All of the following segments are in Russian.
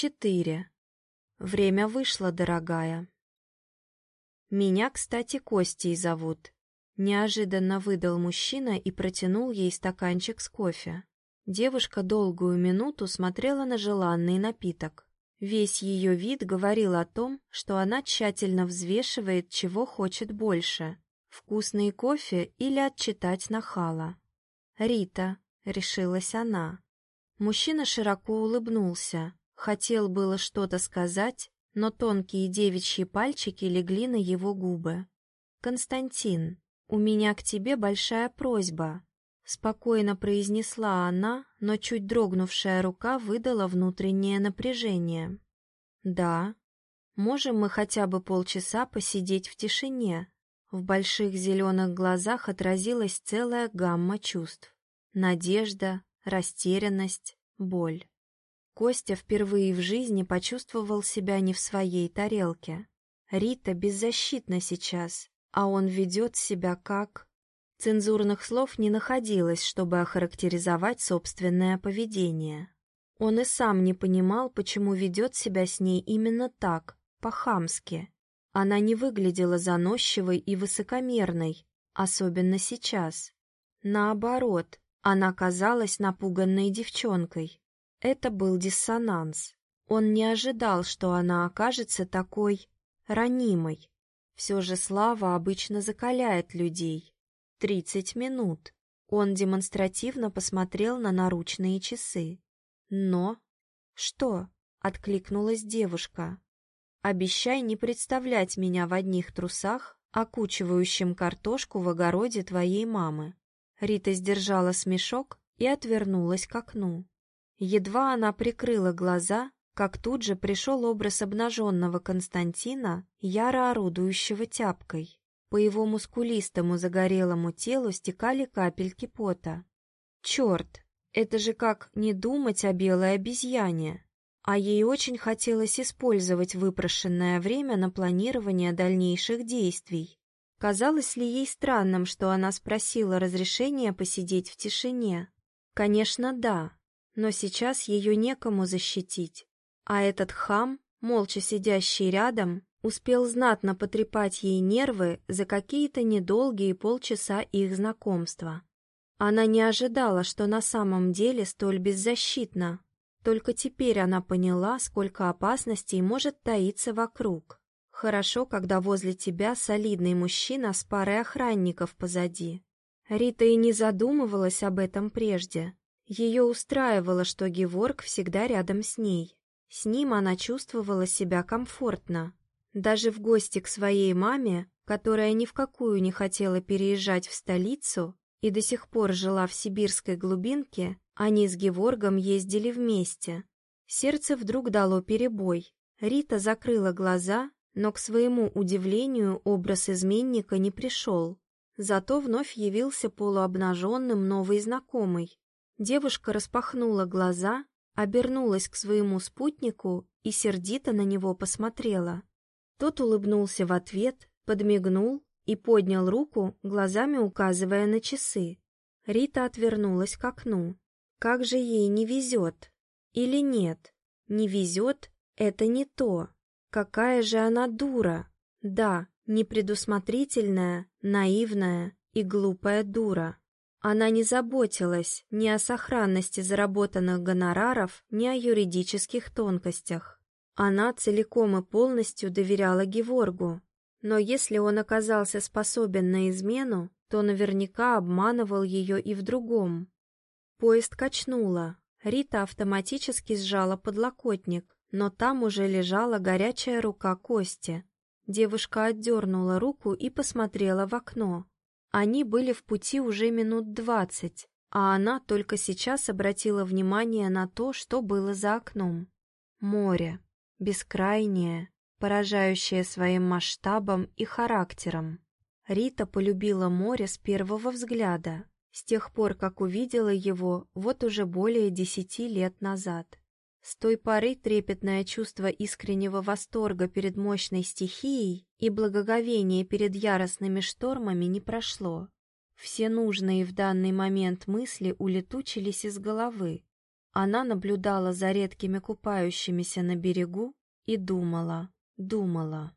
Четыре. Время вышло, дорогая. Меня, кстати, Костей зовут. Неожиданно выдал мужчина и протянул ей стаканчик с кофе. Девушка долгую минуту смотрела на желанный напиток. Весь ее вид говорил о том, что она тщательно взвешивает, чего хочет больше — вкусный кофе или отчитать нахала. «Рита», — решилась она. Мужчина широко улыбнулся, Хотел было что-то сказать, но тонкие девичьи пальчики легли на его губы. «Константин, у меня к тебе большая просьба», — спокойно произнесла она, но чуть дрогнувшая рука выдала внутреннее напряжение. «Да, можем мы хотя бы полчаса посидеть в тишине?» В больших зеленых глазах отразилась целая гамма чувств. Надежда, растерянность, боль. Костя впервые в жизни почувствовал себя не в своей тарелке. Рита беззащитна сейчас, а он ведет себя как... Цензурных слов не находилось, чтобы охарактеризовать собственное поведение. Он и сам не понимал, почему ведет себя с ней именно так, по-хамски. Она не выглядела заносчивой и высокомерной, особенно сейчас. Наоборот, она казалась напуганной девчонкой. Это был диссонанс. Он не ожидал, что она окажется такой ранимой. Все же слава обычно закаляет людей. Тридцать минут. Он демонстративно посмотрел на наручные часы. Но... Что? Откликнулась девушка. Обещай не представлять меня в одних трусах, окучивающим картошку в огороде твоей мамы. Рита сдержала смешок и отвернулась к окну. Едва она прикрыла глаза, как тут же пришел образ обнаженного Константина, яро орудующего тяпкой. По его мускулистому загорелому телу стекали капельки пота. Черт, это же как не думать о белой обезьяне. А ей очень хотелось использовать выпрошенное время на планирование дальнейших действий. Казалось ли ей странным, что она спросила разрешения посидеть в тишине? Конечно, да но сейчас ее некому защитить. А этот хам, молча сидящий рядом, успел знатно потрепать ей нервы за какие-то недолгие полчаса их знакомства. Она не ожидала, что на самом деле столь беззащитна. Только теперь она поняла, сколько опасностей может таиться вокруг. Хорошо, когда возле тебя солидный мужчина с парой охранников позади. Рита и не задумывалась об этом прежде. Ее устраивало, что Геворг всегда рядом с ней. С ним она чувствовала себя комфортно. Даже в гости к своей маме, которая ни в какую не хотела переезжать в столицу и до сих пор жила в сибирской глубинке, они с Геворгом ездили вместе. Сердце вдруг дало перебой. Рита закрыла глаза, но, к своему удивлению, образ изменника не пришел. Зато вновь явился полуобнаженным новый знакомый, Девушка распахнула глаза, обернулась к своему спутнику и сердито на него посмотрела. Тот улыбнулся в ответ, подмигнул и поднял руку, глазами указывая на часы. Рита отвернулась к окну. Как же ей не везет? Или нет? Не везет — это не то. Какая же она дура! Да, непредусмотрительная, наивная и глупая дура. Она не заботилась ни о сохранности заработанных гонораров, ни о юридических тонкостях. Она целиком и полностью доверяла Геворгу. Но если он оказался способен на измену, то наверняка обманывал ее и в другом. Поезд качнуло. Рита автоматически сжала подлокотник, но там уже лежала горячая рука Кости. Девушка отдернула руку и посмотрела в окно. Они были в пути уже минут двадцать, а она только сейчас обратила внимание на то, что было за окном. Море, бескрайнее, поражающее своим масштабом и характером. Рита полюбила море с первого взгляда, с тех пор, как увидела его вот уже более десяти лет назад. С той поры трепетное чувство искреннего восторга перед мощной стихией и благоговение перед яростными штормами не прошло. Все нужные в данный момент мысли улетучились из головы. Она наблюдала за редкими купающимися на берегу и думала, думала.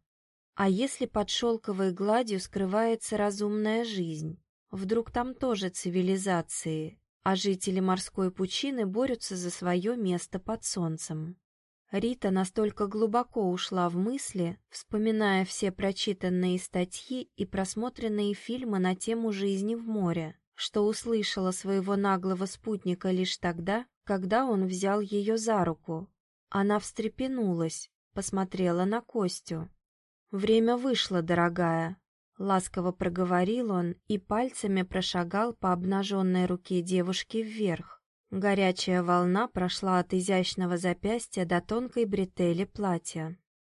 А если под шелковой гладью скрывается разумная жизнь? Вдруг там тоже цивилизации, а жители морской пучины борются за свое место под солнцем? Рита настолько глубоко ушла в мысли, вспоминая все прочитанные статьи и просмотренные фильмы на тему жизни в море, что услышала своего наглого спутника лишь тогда, когда он взял ее за руку. Она встрепенулась, посмотрела на Костю. «Время вышло, дорогая», — ласково проговорил он и пальцами прошагал по обнаженной руке девушки вверх. Горячая волна прошла от изящного запястья до тонкой бретели платья.